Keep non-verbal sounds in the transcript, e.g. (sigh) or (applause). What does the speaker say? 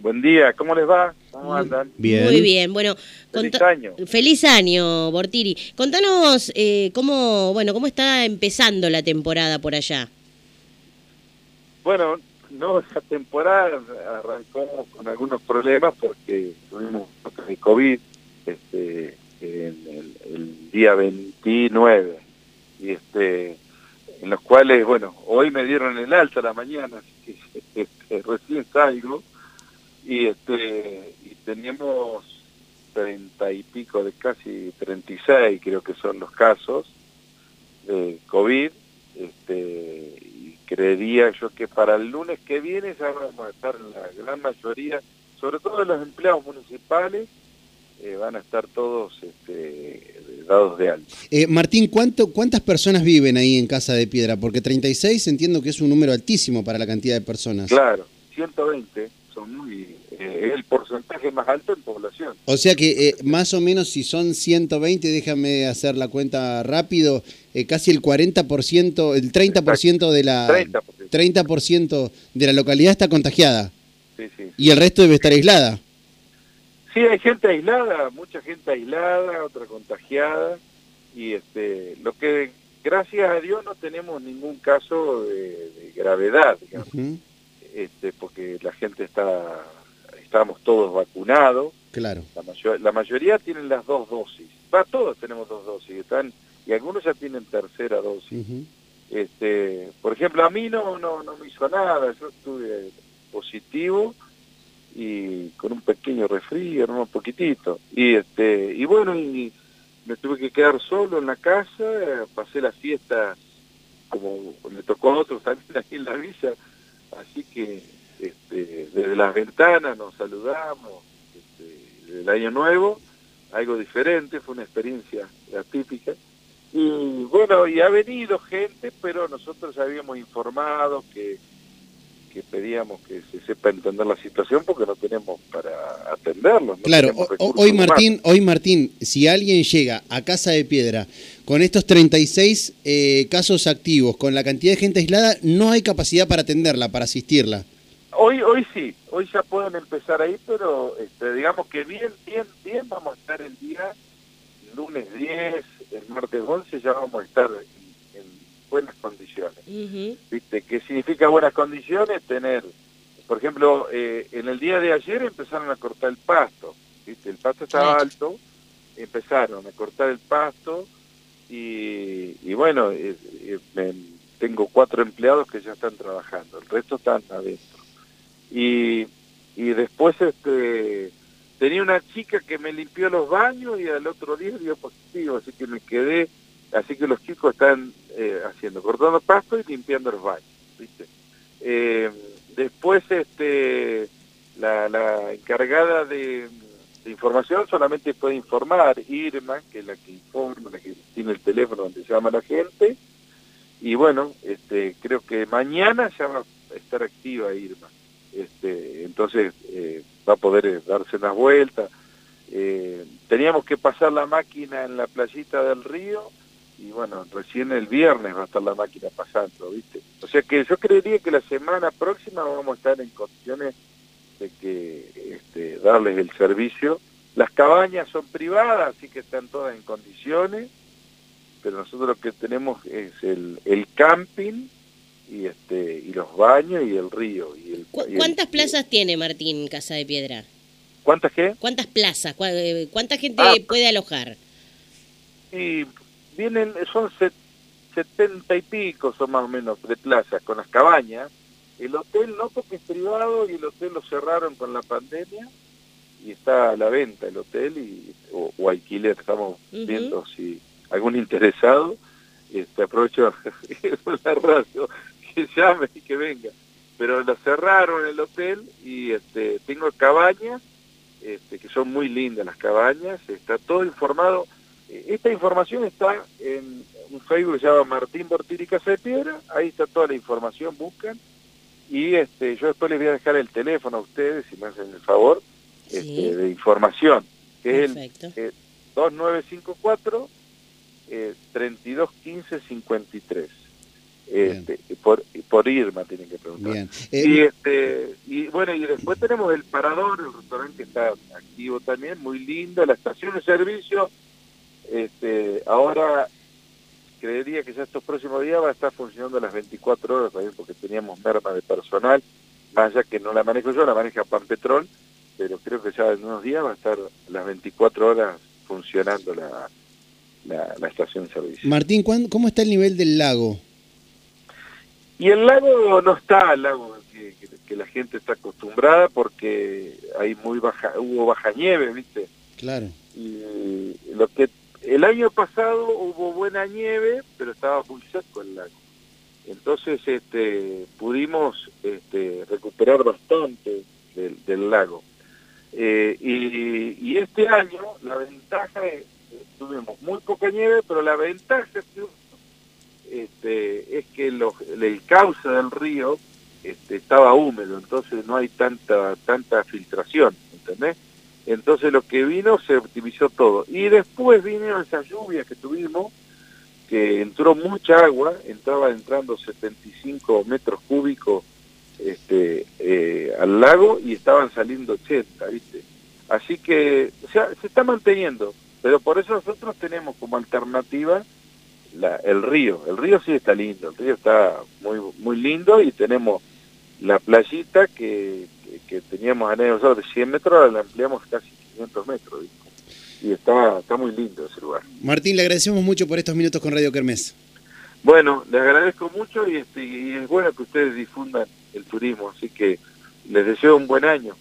Buen día, ¿cómo les va? ¿Cómo andan? Bien. Muy bien, bueno. Feliz año. Feliz año, Bortiri. Contanos eh, cómo, bueno, cómo está empezando la temporada por allá. Bueno, no, esta temporada arrancó con algunos problemas porque tuvimos el COVID este, en el, el día 29 y este en los cuales, bueno, hoy me dieron el alta a la mañana, así que (laughs) este, recién salgo y este y teníamos treinta y pico de casi 36 creo que son los casos de COVID este y creería yo que para el lunes que viene ya vamos a estar en la gran mayoría sobre todo los empleados municipales eh, van a estar todos este, dados de alta Eh, Martín, ¿cuánto, ¿cuántas personas viven ahí en Casa de Piedra? Porque 36 entiendo que es un número altísimo para la cantidad de personas. claro 120 muy eh, es el porcentaje más alto en población. O sea que eh, más o menos si son 120, déjame hacer la cuenta rápido, eh, casi el 40%, el 30% de la 30%. 30% de la localidad está contagiada. Sí sí. Y el resto debe estar aislada. Sí, hay gente aislada, mucha gente aislada, otra contagiada, y este, lo que gracias a Dios no tenemos ningún caso de, de gravedad, digamos, este, porque la gente está, estamos todos vacunados, Claro. la, mayo- la mayoría tienen las dos dosis, va, todos tenemos dos dosis, están, y algunos ya tienen tercera dosis. Este, por ejemplo, a mí no, no, no me hizo nada, yo estuve positivo y con un pequeño resfrío, no un poquitito. Y este, y bueno, y me tuve que quedar solo en la casa, pasé la fiesta como me tocó a otros también aquí en la villa, así que este, desde las ventanas nos saludamos, este, del año nuevo, algo diferente, fue una experiencia atípica. Y bueno, y ha venido gente, pero nosotros habíamos informado que, que pedíamos que se sepa entender la situación porque no tenemos para atenderlos. no Claro, hoy humanos. Martín, hoy Martín, si alguien llega a Casa de Piedra con estos 36 eh, casos activos, con la cantidad de gente aislada, no hay capacidad para atenderla, para asistirla. Hoy, hoy sí, hoy ya pueden empezar ahí, pero este, digamos que bien, bien, bien vamos a estar el día lunes 10, el martes 11 ya vamos a estar en, en buenas condiciones. ¿Viste? ¿Qué significa buenas condiciones? Tener, por ejemplo, eh, en el día de ayer empezaron a cortar el pasto, ¿viste? El pasto estaba alto, empezaron a cortar el pasto y, y bueno, eh, eh, tengo cuatro empleados que ya están trabajando, el resto están adentro. Y, y después este tenía una chica que me limpió los baños y al otro día dio positivo, así que me quedé, así que los chicos están eh, haciendo, cortando pasto y limpiando los baños, ¿viste? Eh, después este la, la encargada de, de información solamente puede informar, Irma, que es la que informa, la que tiene el teléfono donde llama la gente, y bueno, este creo que mañana ya va a estar activa Irma. Este, entonces eh, va a poder eh, darse unas vueltas. Eh, teníamos que pasar la máquina en la playita del río y bueno, recién el viernes va a estar la máquina pasando, ¿viste? O sea que yo creería que la semana próxima vamos a estar en condiciones de que este, darles el servicio. Las cabañas son privadas, así que están todas en condiciones, pero nosotros lo que tenemos es el, el camping y este y los baños y el río. Y el, ¿Cu- y el- ¿Cuántas plazas tiene Martín Casa de Piedra? ¿Cuántas qué? ¿Cuántas plazas? ¿Cuá- eh, ¿Cuánta gente Ah. puede alojar? Y vienen, son set- setenta y pico, son más o menos, de plazas, con las cabañas. El hotel no porque es privado y el hotel lo cerraron con la pandemia y está a la venta el hotel y, o, o alquiler. Estamos viendo si algún interesado, este, aprovecho (laughs) la radio, que llame y que venga. Pero lo cerraron el hotel y este, tengo cabañas, este, que son muy lindas las cabañas, está todo informado. Eh, Esta información está en un Facebook que se llama Martín Bortiri Casa de Piedra, ahí está toda la información, buscan. Y este, yo después les voy a dejar el teléfono a ustedes, si me hacen el favor, Sí. este, de información, que es el Perfecto. eh, 2954 eh, 3215 53. Este, por, por Irma tienen que preguntar. Bien. y, Eh, este, y bueno, y después tenemos el Parador, el restaurante que está activo también, muy lindo, la estación de servicio, este, ahora creería que ya estos próximos días va a estar funcionando las 24 horas también porque teníamos merma de personal, más allá que no la manejo yo, la maneja Pan Petrol, pero creo que ya en unos días va a estar las 24 horas funcionando la, la, la estación de servicio. Martín, ¿cuán- ¿cómo está el nivel del lago? Y el lago no está el lago que, que- que la gente está acostumbrada porque hay muy baja, hubo baja nieve, ¿viste? Claro. Y lo que el año pasado hubo buena nieve, pero estaba muy seco el lago. Entonces este, pudimos este, recuperar bastante del, lago. Eh, y, este año la ventaja es, tuvimos muy poca nieve, pero la ventaja que este, es que los- el cauce del río estaba húmedo, entonces no hay tanta tanta filtración, ¿entendés? Entonces lo que vino se optimizó todo. Y después vinieron esas lluvias que tuvimos, que entró mucha agua, entraba entrando 75 metros cúbicos este, eh, al lago y estaban saliendo 80, ¿viste? Así que o sea, se está manteniendo, pero por eso nosotros tenemos como alternativa la, el río. El río sí está lindo, el río está muy muy lindo y tenemos la playita que, que, que teníamos a nosotros de 100 metros, ahora la ampliamos casi 500 metros. ¿viste? Y está, está muy lindo ese lugar. Martín, le agradecemos mucho por estos minutos con Radio Kermés. Bueno, les agradezco mucho y, este, y es bueno que ustedes difundan el turismo, así que les deseo un buen año.